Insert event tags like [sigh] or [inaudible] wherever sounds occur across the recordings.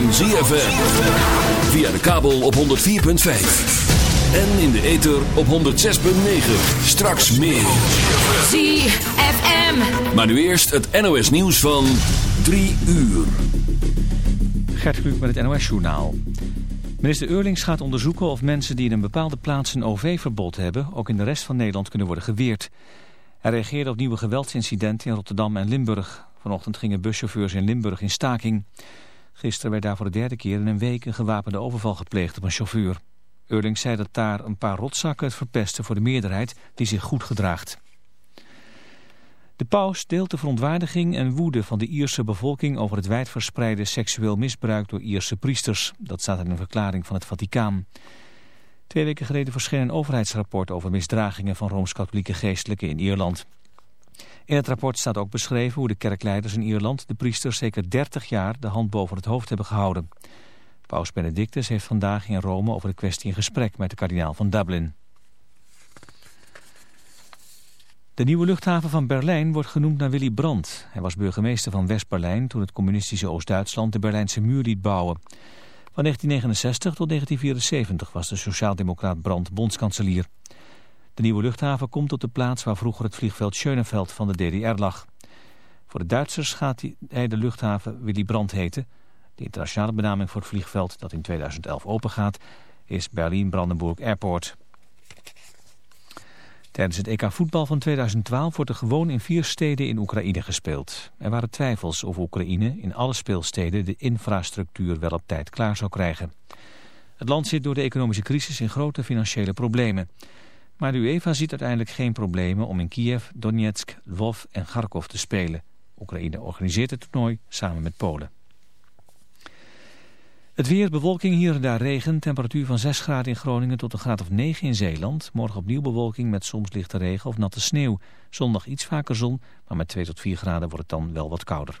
Van ZFM. Via de kabel op 104.5. En in de ether op 106.9. Straks meer. ZFM. Maar nu eerst het NOS nieuws van 3 uur. Gert Kluk met het NOS-journaal. Minister Eurlings gaat onderzoeken of mensen die in een bepaalde plaats een OV-verbod hebben... ook in de rest van Nederland kunnen worden geweerd. Hij reageerde op nieuwe geweldsincidenten in Rotterdam en Limburg. Vanochtend gingen buschauffeurs in Limburg in staking. Gisteren werd daar voor de derde keer in een week een gewapende overval gepleegd op een chauffeur. Eurlings zei dat daar een paar rotzakken het verpesten voor de meerderheid die zich goed gedraagt. De paus deelt de verontwaardiging en woede van de Ierse bevolking over het wijdverspreide seksueel misbruik door Ierse priesters. Dat staat in een verklaring van het Vaticaan. Twee weken geleden verscheen een overheidsrapport over misdragingen van Rooms-Katholieke geestelijken in Ierland. In het rapport staat ook beschreven hoe de kerkleiders in Ierland de priesters zeker 30 jaar de hand boven het hoofd hebben gehouden. Paus Benedictus heeft vandaag in Rome over de kwestie in gesprek met de kardinaal van Dublin. De nieuwe luchthaven van Berlijn wordt genoemd naar Willy Brandt. Hij was burgemeester van West-Berlijn toen het communistische Oost-Duitsland de Berlijnse muur liet bouwen. Van 1969 tot 1974 was de sociaaldemocraat Brandt bondskanselier. De nieuwe luchthaven komt op de plaats waar vroeger het vliegveld Schönefeld van de DDR lag. Voor de Duitsers gaat hij de luchthaven Willy Brandt heten. De internationale benaming voor het vliegveld dat in 2011 opengaat is Berlin-Brandenburg Airport. Tijdens het EK voetbal van 2012 wordt er gewoon in vier steden in Oekraïne gespeeld. Er waren twijfels of Oekraïne in alle speelsteden de infrastructuur wel op tijd klaar zou krijgen. Het land zit door de economische crisis in grote financiële problemen. Maar de UEFA ziet uiteindelijk geen problemen om in Kiev, Donetsk, Lvov en Kharkov te spelen. Oekraïne organiseert het toernooi samen met Polen. Het weer, bewolking, hier en daar regen. Temperatuur van 6 graden in Groningen tot een graad of 9 in Zeeland. Morgen opnieuw bewolking met soms lichte regen of natte sneeuw. Zondag iets vaker zon, maar met 2 tot 4 graden wordt het dan wel wat kouder.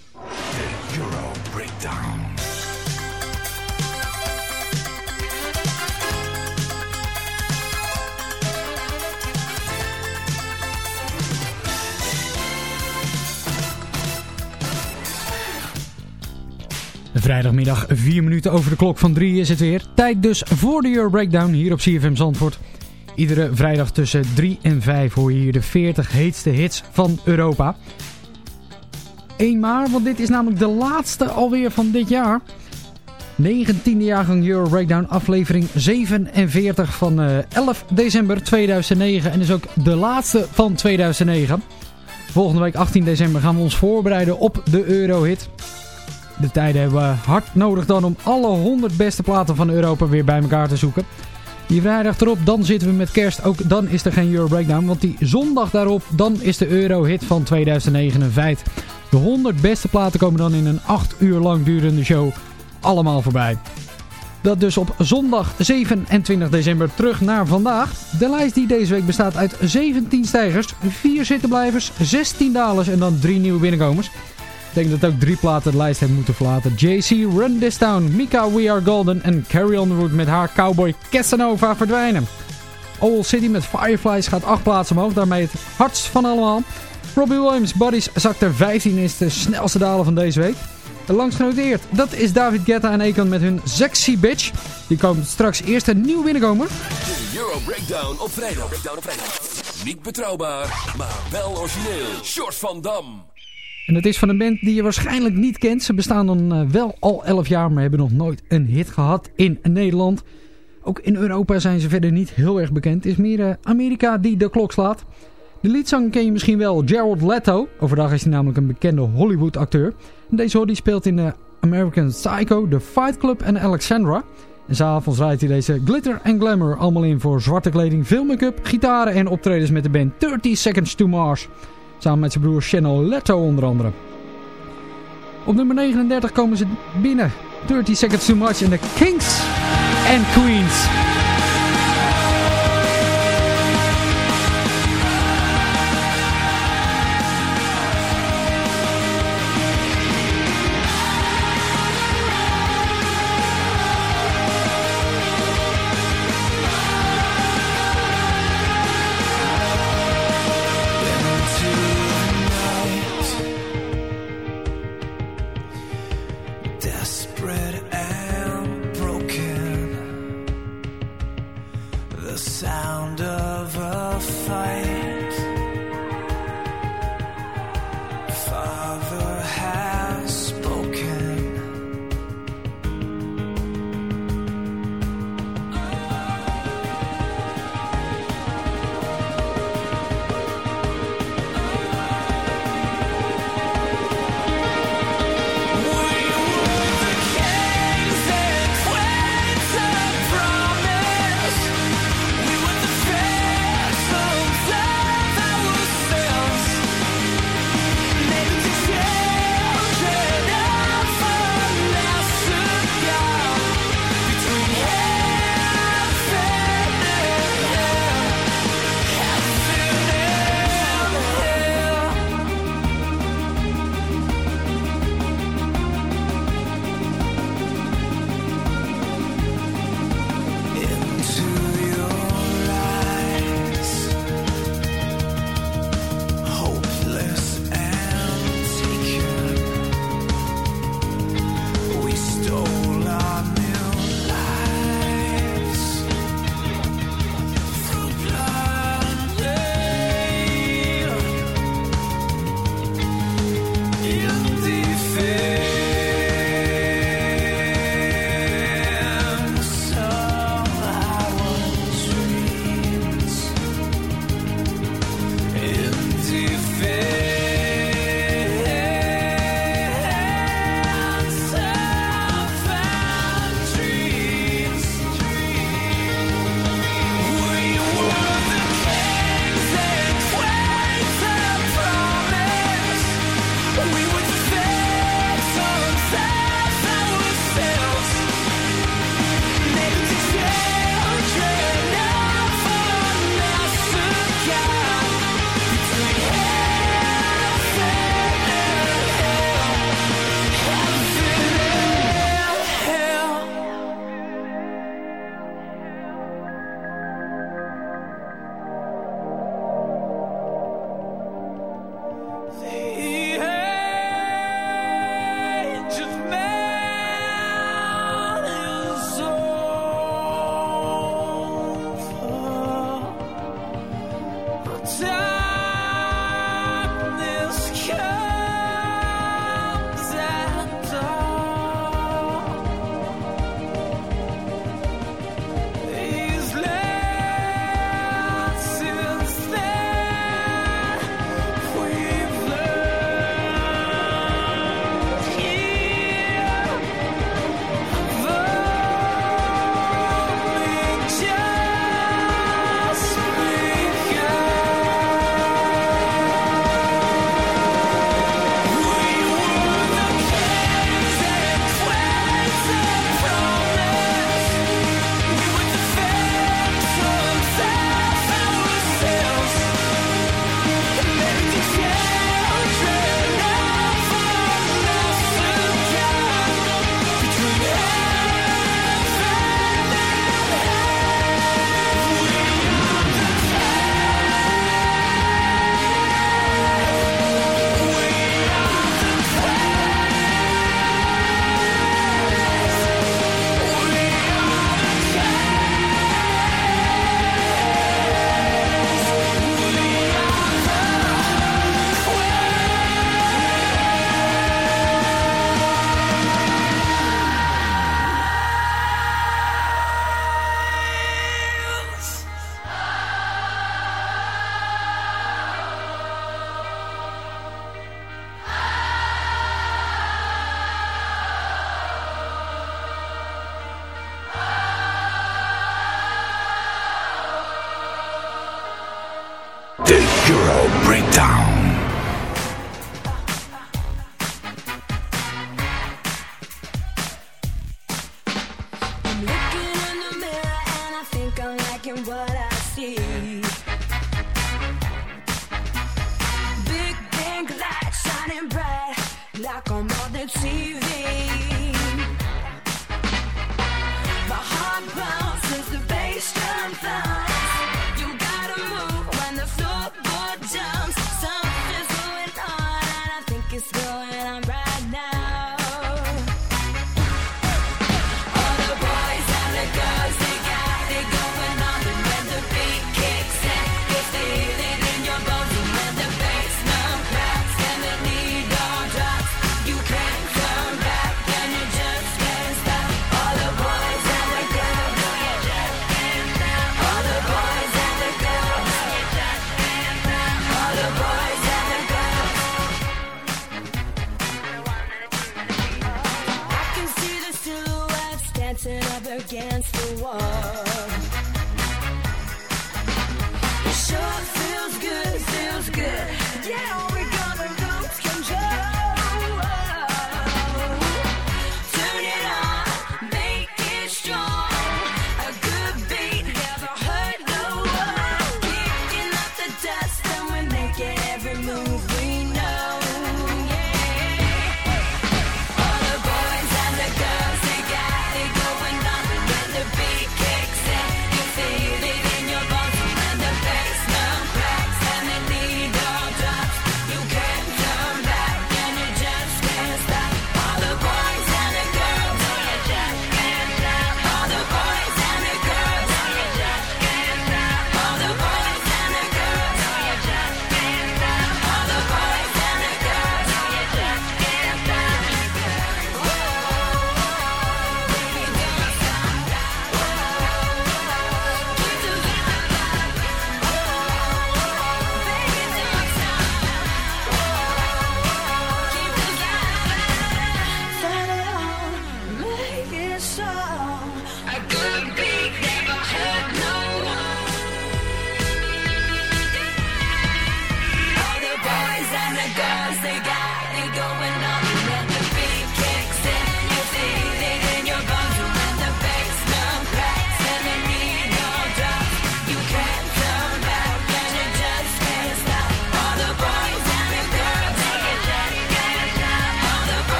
Vrijdagmiddag 4 minuten over de klok van 3 is het weer. Tijd dus voor de Euro Breakdown hier op CFM Zandvoort. Iedere vrijdag tussen 3 en 5 hoor je hier de 40 heetste hits van Europa. Eén maar, want dit is namelijk de laatste alweer van dit jaar. 19e jaargang Euro Breakdown aflevering 47 van eh, 11 december 2009. En is ook de laatste van 2009. Volgende week 18 december gaan we ons voorbereiden op de Eurohit. De tijden hebben we hard nodig dan om alle 100 beste platen van Europa weer bij elkaar te zoeken. Die vrijdag erop, dan zitten we met kerst. Ook dan is er geen Euro Breakdown. Want die zondag daarop, dan is de Euro-hit van 2009 een feit. De 100 beste platen komen dan in een 8 uur lang durende show allemaal voorbij. Dat dus op zondag 27 december terug naar vandaag. De lijst die deze week bestaat uit 17 stijgers, 4 zittenblijvers, 16 dalers en dan 3 nieuwe binnenkomers. Denk dat ook drie platen de lijst hebben moeten verlaten. JC, Run This Town, Mika, We Are Golden en Carrie Road met haar cowboy Casanova verdwijnen. Owl City met Fireflies gaat 8 plaatsen omhoog, daarmee het hardst van allemaal. Robbie Williams, Buddies, zakt er 15 is de snelste daler van deze week. Langs genoteerd, dat is David Guetta en Akon met hun Sexy Bitch. Die komt straks eerst een nieuw binnenkomer. De Euro Breakdown op vrijdag. Breakdown op vrijdag. Niet betrouwbaar, maar wel origineel. Short van Dam. En het is van een band die je waarschijnlijk niet kent. Ze bestaan dan eh, wel al 11 jaar, maar hebben nog nooit een hit gehad in Nederland. Ook in Europa zijn ze verder niet heel erg bekend. Het is meer uh, Amerika die de klok slaat. De liedzang ken je misschien wel, Gerald Leto. Overdag is hij namelijk een bekende Hollywood acteur. Deze hoor speelt in de American Psycho, The Fight Club en Alexandra. En s'avonds rijdt hij deze glitter en glamour allemaal in voor zwarte kleding, veel make-up, gitaren en optredens met de band 30 Seconds to Mars. Samen met zijn broer Channel Leto onder andere. Op nummer 39 komen ze binnen. 30 Seconds to Mars en de Kings and Queens.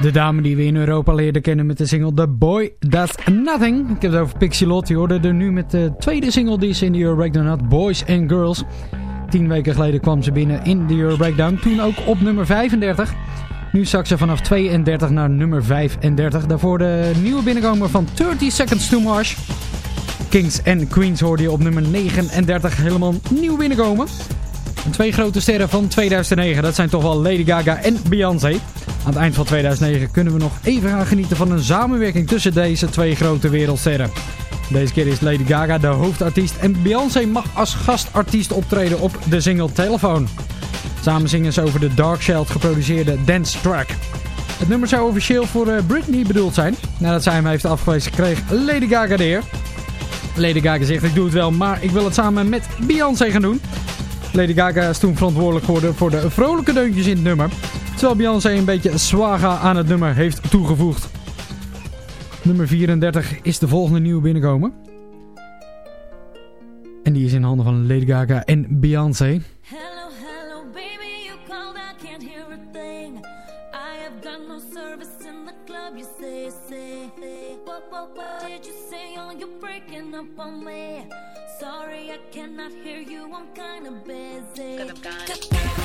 De dame die we in Europa leerden kennen met de single The Boy That's Nothing. Ik heb het over Pixie Lott. Je hoorde er nu met de tweede single die ze in de Euro Breakdown had. Boys and Girls. Tien weken geleden kwam ze binnen in de Euro Breakdown. Toen ook op nummer 35. Nu zak ze vanaf 32 naar nummer 35. Daarvoor de nieuwe binnenkomer van 30 Seconds to Mars. Kings and Queens hoorde je op nummer 39 helemaal nieuw binnenkomen. Twee grote sterren van 2009, dat zijn toch wel Lady Gaga en Beyoncé. Aan het eind van 2009 kunnen we nog even gaan genieten van een samenwerking tussen deze twee grote wereldsterren. Deze keer is Lady Gaga de hoofdartiest en Beyoncé mag als gastartiest optreden op de single Telephone. Samen zingen ze over de Dark Sheld geproduceerde dance track. Het nummer zou officieel voor eh, Britney bedoeld zijn. Nadat zij hem heeft afgewezen kreeg Lady Gaga de eer. Lady Gaga zegt ik doe het wel, maar ik wil het samen met Beyoncé gaan doen. Lady Gaga is toen verantwoordelijk geworden voor de vrolijke deuntjes in het nummer. Terwijl Beyoncé een beetje swaga aan het nummer heeft toegevoegd. Nummer 34 is de volgende nieuwe binnenkomen. En die is in handen van Lady Gaga en Beyoncé. Hello, hello, baby, you called, I can't hear a thing. I have got no service in the club, you say, say. What, what, what did you say? Oh, you're breaking up on me. Sorry, I cannot hear you, I'm kinda busy. Cause I'm kinda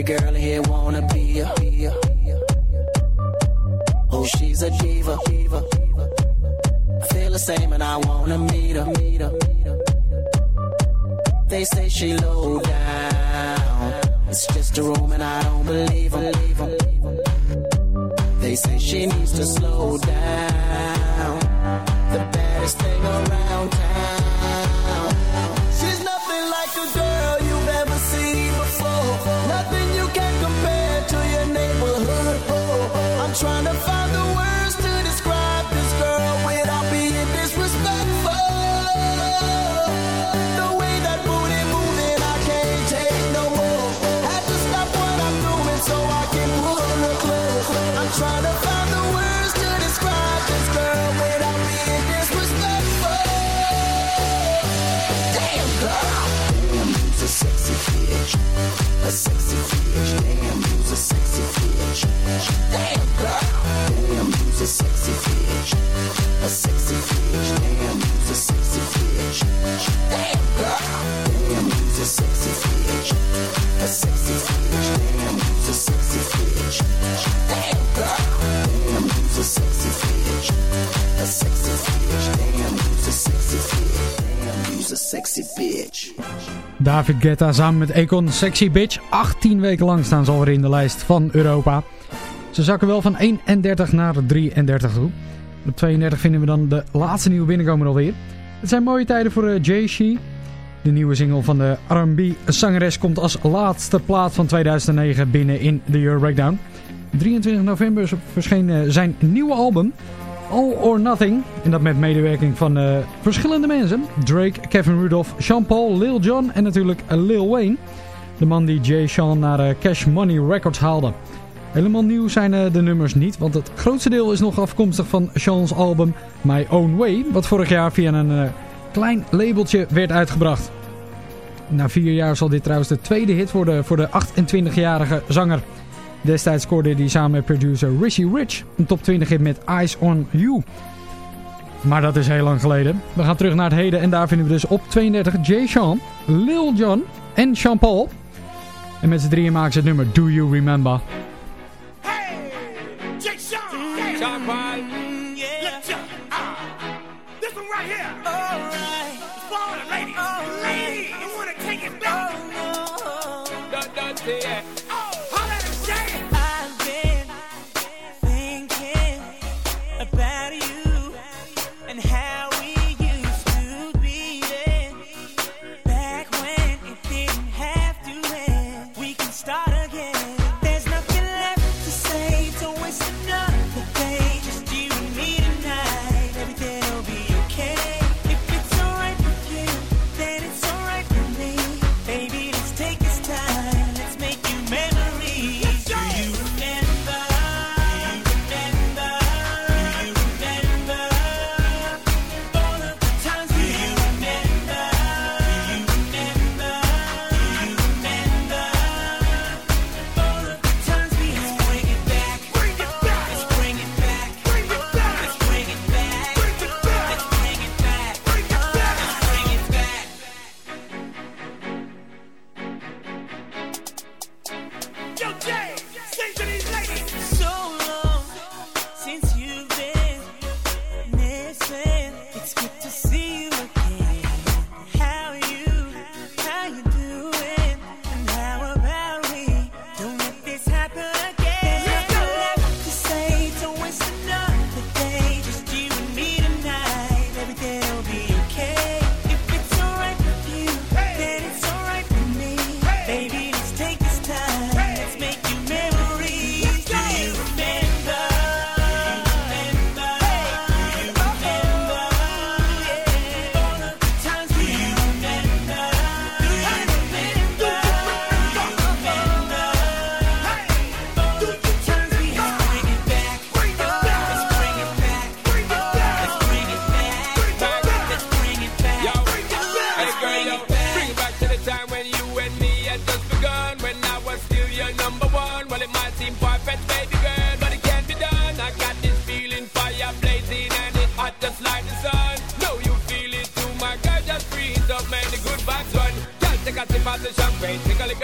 every girl here wanna be you. David Guetta samen met Econ Sexy Bitch. 18 weken lang staan ze alweer in de lijst van Europa. Ze zakken wel van 31 naar 33 toe. Op 32 vinden we dan de laatste nieuwe binnenkomer alweer. Het zijn mooie tijden voor uh, Jay Shee. De nieuwe single van de R&B-zangeres komt als laatste plaat van 2009 binnen in de Euro Breakdown. 23 november verscheen uh, zijn nieuwe album All or Nothing. En dat met medewerking van uh, verschillende mensen. Drake, Kevin Rudolph, Sean Paul, Lil Jon en natuurlijk Lil Wayne. De man die Jay Sean naar uh, Cash Money Records haalde. Helemaal nieuw zijn de nummers niet, want het grootste deel is nog afkomstig van Sean's album My Own Way. Wat vorig jaar via een klein labeltje werd uitgebracht. Na vier jaar zal dit trouwens de tweede hit worden voor de 28-jarige zanger. Destijds scoorde hij samen met producer Rishi Rich een top 20 hit met Eyes on You. Maar dat is heel lang geleden. We gaan terug naar het heden en daar vinden we dus op 32 Jay Sean, Lil Jon en Sean Paul. En met z'n drieën maken ze het nummer Do You Remember. Hey, Jay Sean. Sean Paul. Yeah. Uh, this one right here. All right. It's for all the ladies. Ladies, you want to take it back? Oh, no. Don't, don't say it.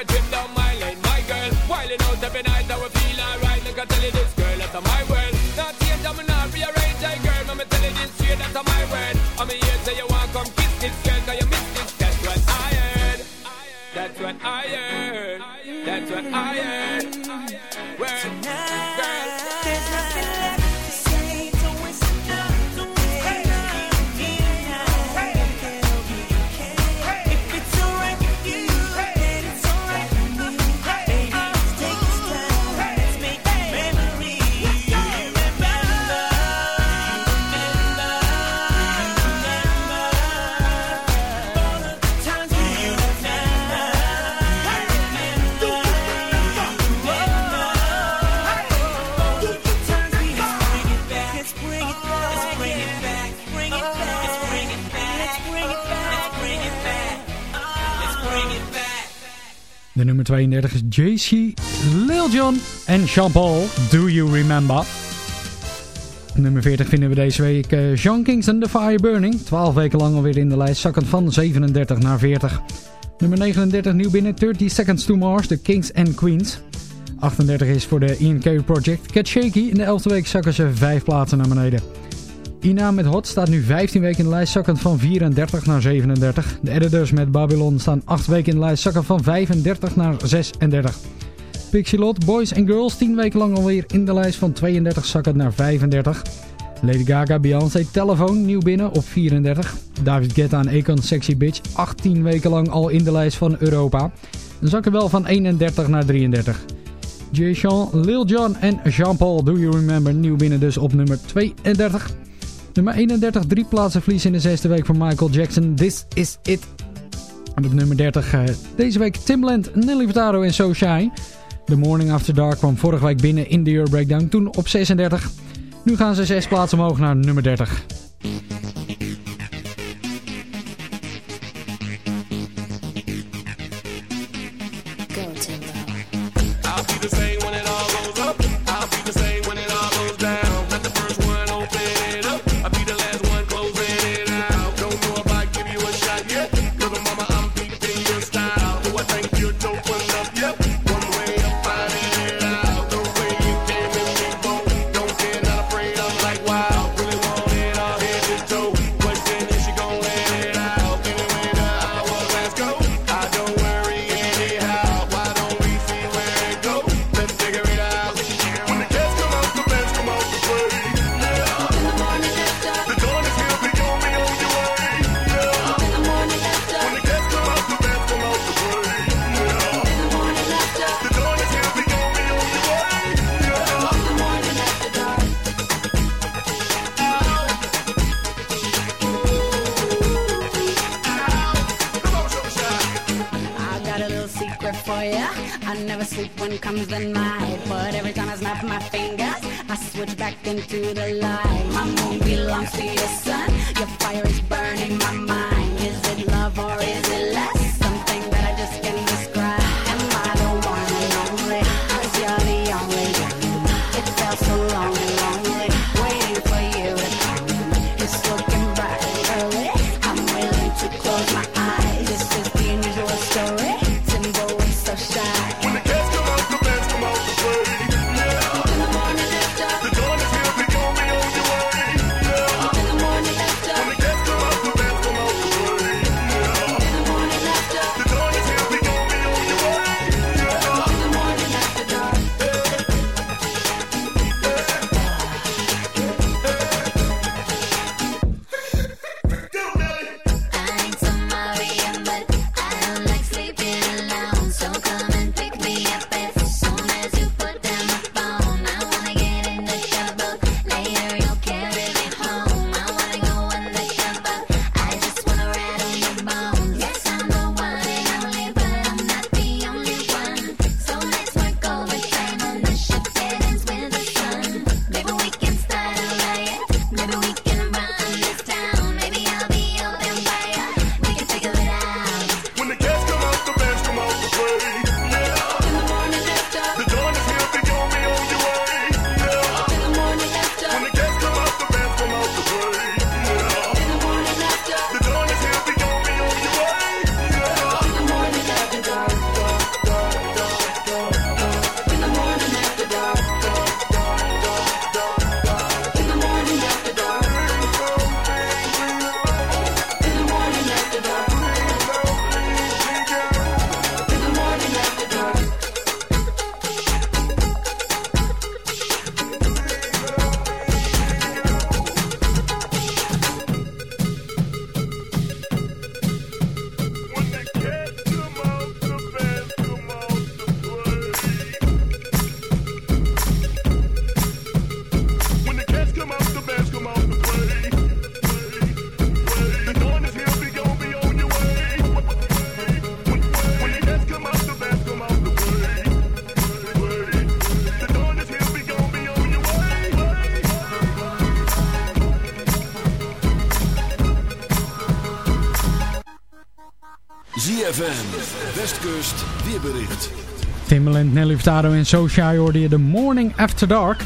agenda en Sean Paul, Do You Remember? Nummer 40 vinden we deze week uh, Sean Kingston, The Fire Burning. 12 weken lang alweer in de lijst, zakkend van 37 naar 40. Nummer 39 nieuw binnen, 30 Seconds to Mars, The Kings and Queens. 38 is voor de Ian Carey Project. Cat Shaky, in de 11e week zakken ze 5 plaatsen naar beneden. Ina met Hot staat nu 15 weken in de lijst, zakkend van 34 naar 37. De editors met Babylon staan 8 weken in de lijst, zakken van 35 naar 36. Pixelot, Boys and Girls, 10 weken lang alweer in de lijst van 32 zakken naar 35. Lady Gaga, Beyoncé, Telefoon, nieuw binnen op 34. David Guetta en Akon, Sexy Bitch, 18 weken lang al in de lijst van Europa. Dan zakken wel van 31 naar 33. Jay Sean, Lil Jon en Jean-Paul, Do You Remember, nieuw binnen dus op nummer 32. Nummer 31, drie plaatsen verlies in de zesde week voor Michael Jackson, This Is It. En op nummer 30 eh, deze week Timbaland, Nelly Furtado en So Shy. The Morning After Dark kwam vorige week binnen in de Euro Breakdown, toen op 36. Nu gaan ze zes plaatsen omhoog naar nummer 30. I see the sun. Your fire is burning my Westkust weerbericht. Timbaland, Nelly Furtado en Social hoorde je de Morning After Dark.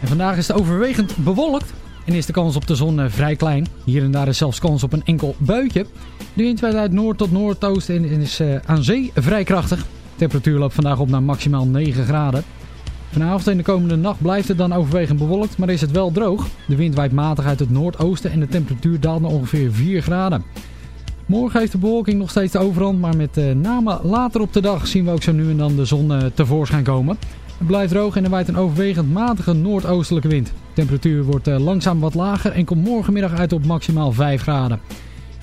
En vandaag is het overwegend bewolkt en is de kans op de zon eh, vrij klein. Hier en daar is zelfs kans op een enkel buitje. De wind waait uit noord tot noordoosten en is eh, aan zee vrij krachtig. De temperatuur loopt vandaag op naar maximaal 9 graden. Vanavond en de komende nacht blijft het dan overwegend bewolkt, maar is het wel droog. De wind waait matig uit het noordoosten en de temperatuur daalt naar ongeveer 4 graden. Morgen heeft de bewolking nog steeds de overhand, maar met eh, name later op de dag zien we ook zo nu en dan de zon eh, tevoorschijn komen. Het blijft droog en er waait een overwegend matige noordoostelijke wind. De temperatuur wordt eh, langzaam wat lager en komt morgenmiddag uit op maximaal 5 graden.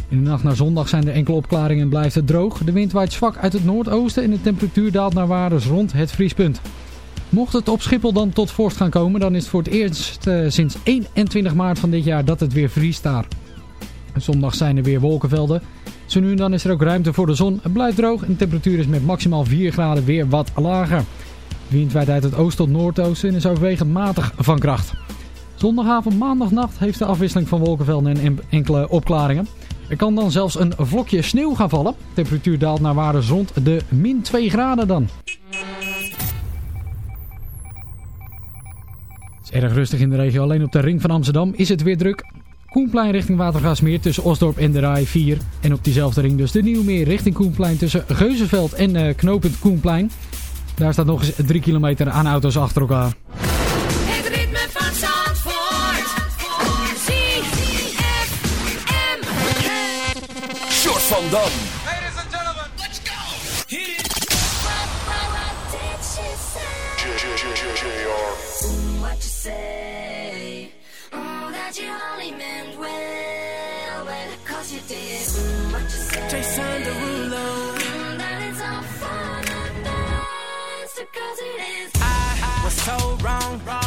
In de nacht naar zondag zijn er enkele opklaringen en blijft het droog. De wind waait zwak uit het noordoosten en de temperatuur daalt naar waardes rond het vriespunt. Mocht het op Schiphol dan tot vorst gaan komen, dan is het voor het eerst sinds 21 maart van dit jaar dat het weer vriest daar. Zondag zijn er weer wolkenvelden. Zo nu en dan is er ook ruimte voor de zon. Het blijft droog en de temperatuur is met maximaal 4 graden weer wat lager. De wind waait uit het oost tot noordoosten en is overwegend matig van kracht. Zondagavond, maandagnacht heeft de afwisseling van wolkenvelden en en- enkele opklaringen. Er kan dan zelfs een vlokje sneeuw gaan vallen. De temperatuur daalt naar waardes rond de min 2 graden dan. Het is erg rustig in de regio. Alleen op de ring van Amsterdam is het weer druk. Koenplein richting Watergasmeer tussen Osdorp en de Rai 4. En op diezelfde ring dus de Nieuwmeer richting Koenplein tussen Geuzenveld en eh knooppunt Koenplein. Daar staat nog eens 3 kilometer aan auto's achter elkaar. Het ritme van Zandvoort. ZFM. Short van Dam. What you say? So wrong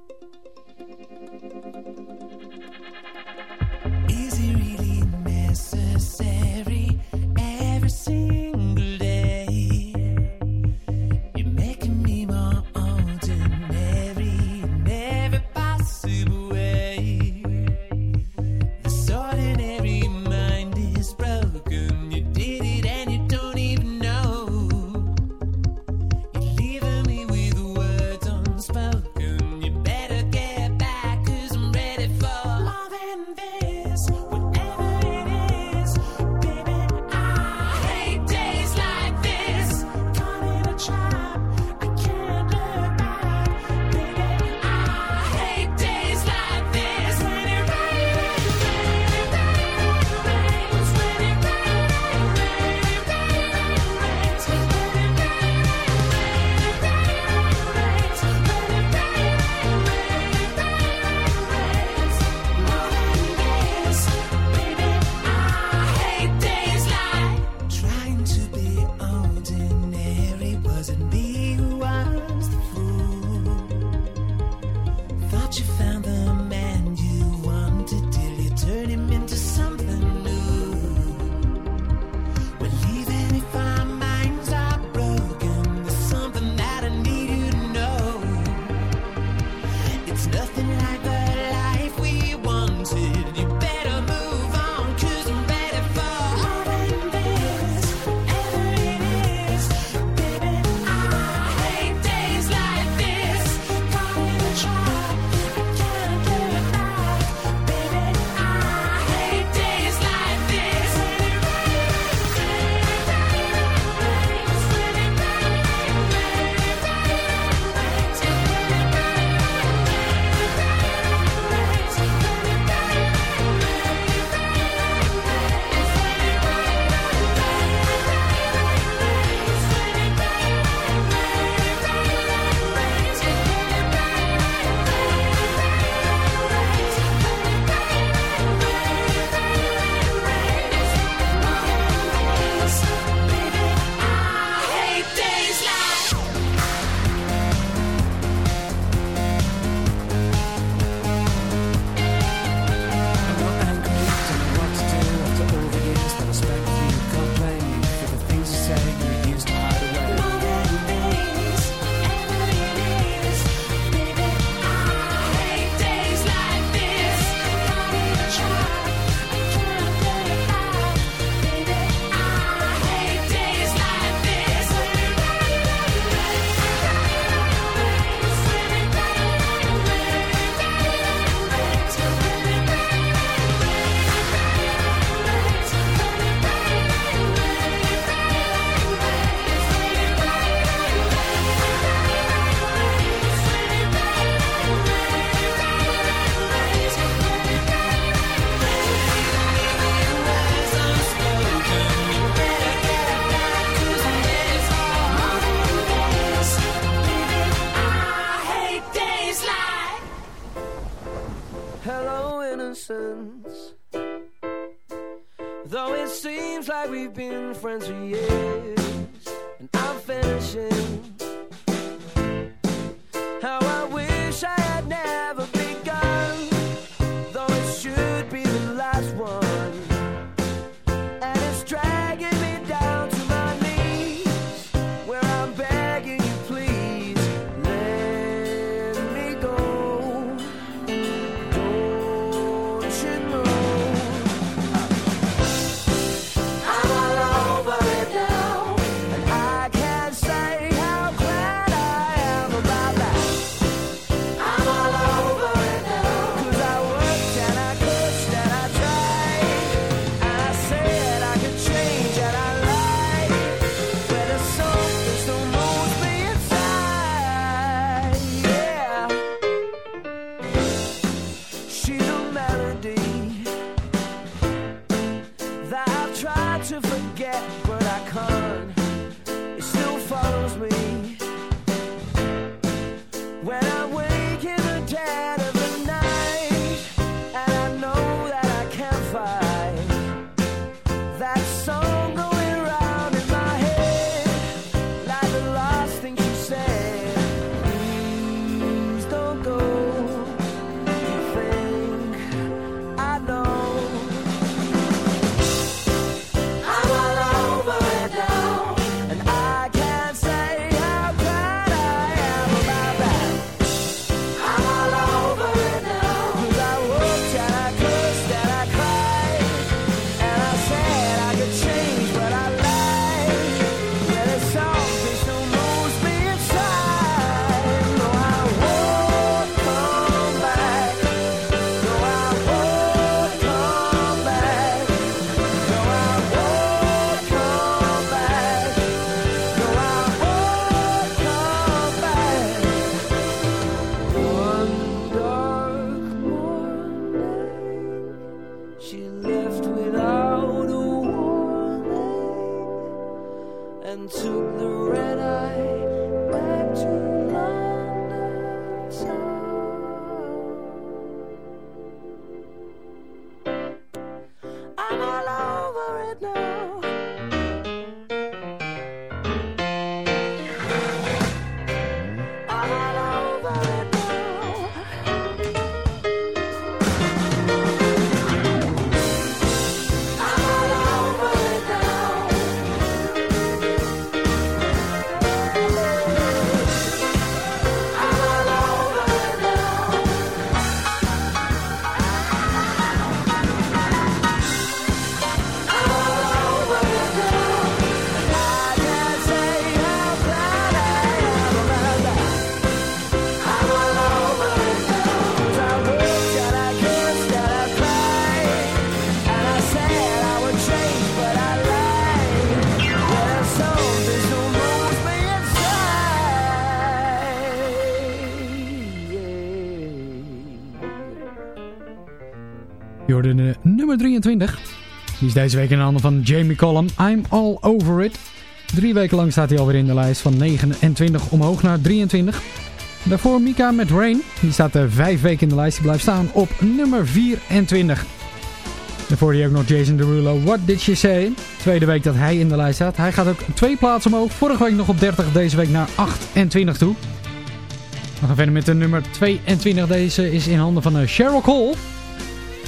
friends yeah. Eh, nummer 23. Die is deze week in de handen van Jamie Collum. I'm all over it. Drie weken lang staat hij alweer in de lijst van 29 omhoog naar 23. Daarvoor Mika met Rain. Die staat er vijf weken in de lijst. Die blijft staan op nummer 24. Daarvoor die ook nog Jason Derulo. What did you say? Tweede week dat hij in de lijst staat. Hij gaat ook twee plaatsen omhoog. Vorige week nog op 30. Deze week naar 28 toe. We gaan verder met de nummer 22. Deze is in handen van eh, Sheryl Cole.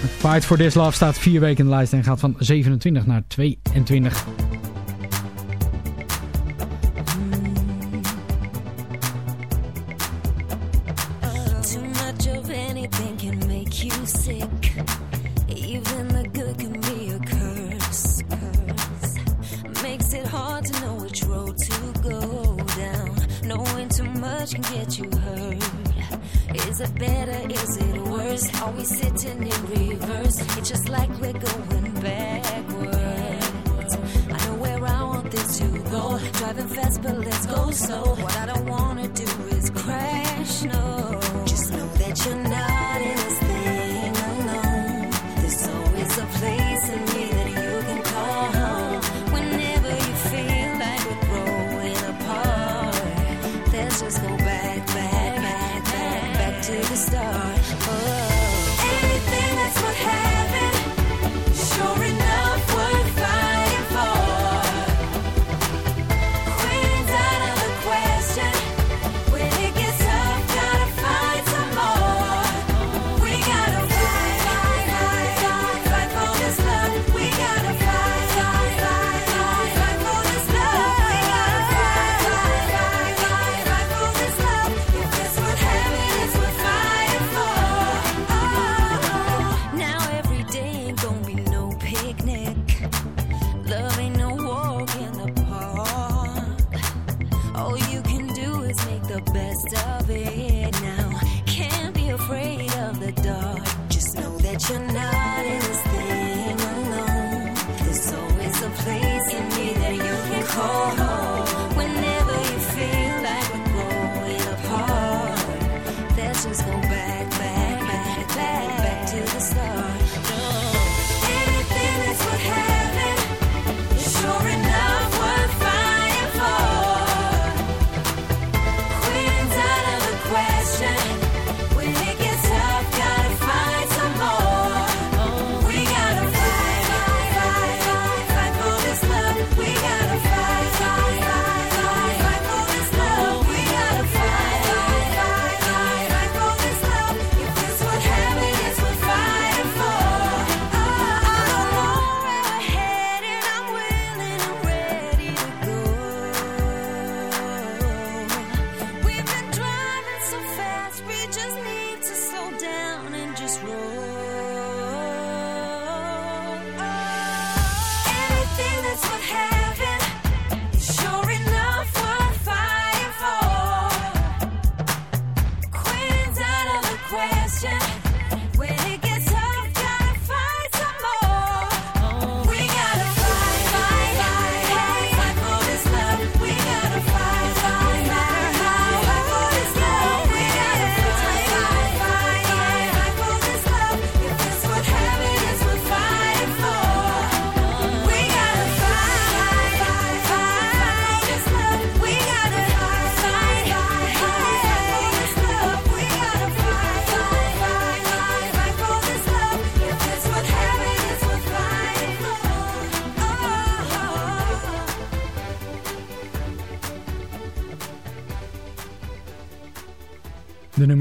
Fight for This Love staat vier weken in de lijst en gaat van 27 naar 22. so. What I don't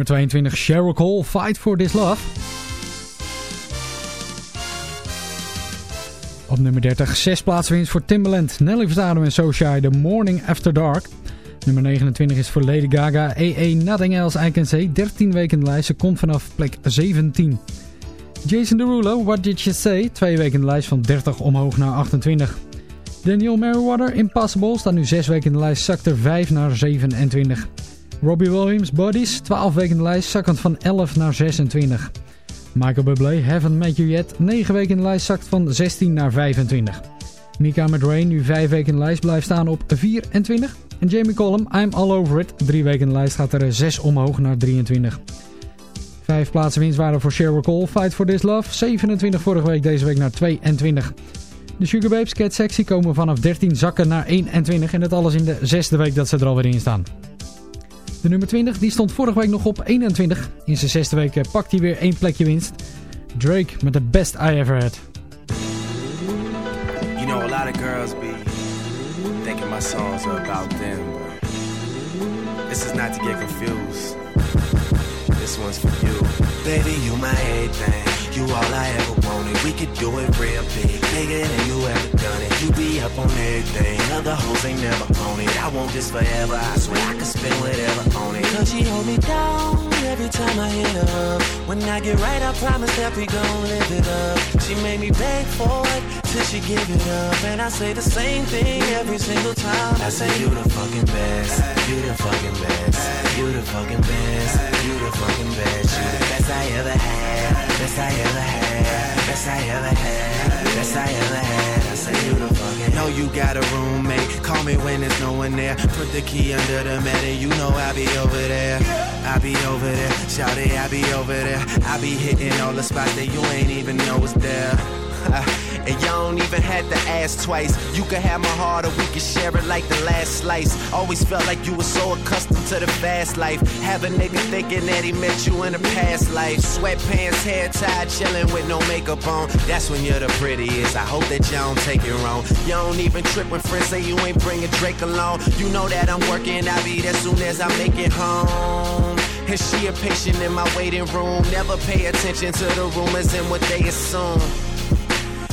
nummer 22, Sheryl Cole, Fight for This Love. Op nummer 30, 6 plaatsen winst voor Timbaland, Nelly Furtado en Socia, The Morning After Dark. Nummer 29 is voor Lady Gaga, EE Nothing Else I Can Say, 13 weken in de lijst, ze komt vanaf plek 17. Jason Derulo, What Did You Say, 2 weken in de lijst van 30 omhoog naar 28. Daniel Merriweather, Impossible, staat nu 6 weken in de lijst, zakt er 5 naar 27. Robbie Williams, Bodies, 12 weken in de lijst, zakkend van 11 naar 26. Michael Bublé, Haven't Met You Yet, 9 weken in de lijst, zakt van 16 naar 25. Mika met Rain, nu 5 weken in de lijst, blijft staan op 24. En Jamie Collum, I'm All Over It, 3 weken in de lijst, gaat er 6 omhoog naar 23. Vijf plaatsen winst waren voor Sheryl Cole, Fight For This Love, 27 vorige week, deze week naar 22. De Sugar Babes, Cat Sexy, komen vanaf 13 zakken naar 21 en dat alles in de zesde week dat ze er alweer in staan. De nummer 20 die stond vorige week nog op 21. In zijn zesde week eh, pakt hij weer één plekje winst. Drake met The Best I Ever Had. You know, a lot of girls be thinking my songs are about them, this is not to get confused. This one's for you. Baby, you my everything. You all I ever wanted. We could do it real big, bigger than you ever done it. You be up on everything. Other hoes ain't never on it. I want this forever. I swear I could spend whatever on it. Cause she hold me down every time I hit her up. When I get right, I promise that we gon' live it up. She made me beg for it till she give it up. And I say the same thing every single time. I say you the fucking best. You the fucking best. You the fucking best. You the fucking best. You the best I ever had. Best I ever had. Best I ever had. Best I ever had. I say you the fucking. Know you got a roommate. Call me when there's no one there. Put the key under the mat and you know I'll be over there. I'll be over there. Shout it, I'll be over there. I'll be hitting all the spots that you ain't even know was there. [laughs] and y'all don't even have to ask twice. You can have my heart or we can share it like the last slice. Always felt like you were so accustomed to the fast life. Have a nigga thinking that he met you in a past life. Sweatpants, hair tied, chilling with no makeup on. That's when you're the prettiest. I hope that y'all don't take it wrong. Y'all don't even trip when friends say you ain't bringing Drake along. You know that I'm working, I'll be there soon as I make it home. And she a patient in my waiting room. Never pay attention to the rumors and what they assume.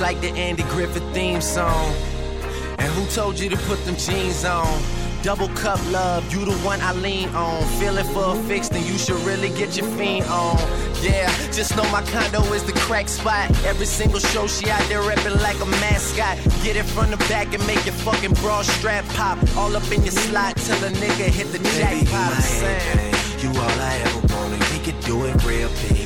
Like the Andy Griffith theme song. And who told you to put them jeans on? Double cup love, you the one I lean on. Feeling for a fix, then you should really get your fiend on. Yeah, just know my condo is the crack spot. Every single show she out there repping like a mascot. Get it from the back and make your fucking bra strap pop. All up in your slot till a nigga hit the jackpot. You all I ever wanted, we could do it real big.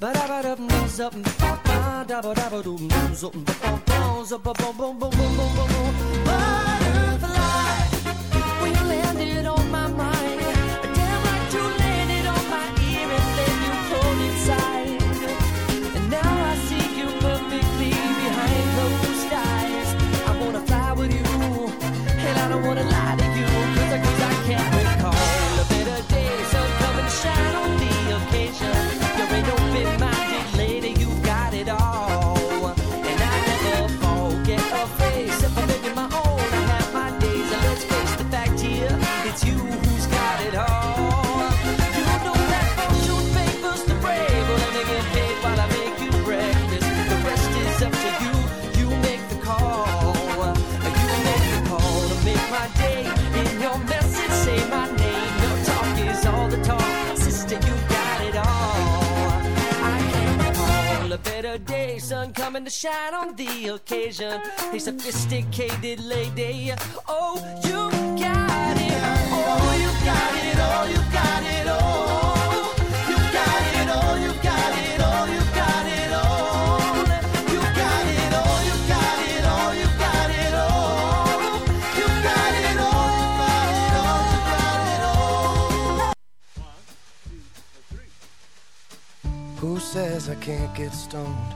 ba da ba dum dum up ba da ba da ba dum dum up ba ba ba ba ba ba ba ba ba butterfly when you landed on my mind sun coming to shine on the occasion. A sophisticated lady. Oh, you got it. Oh, you got it. Oh, you got it. Oh, you got it. Oh, you got it. Oh, you got it. Who says I can't get stoned?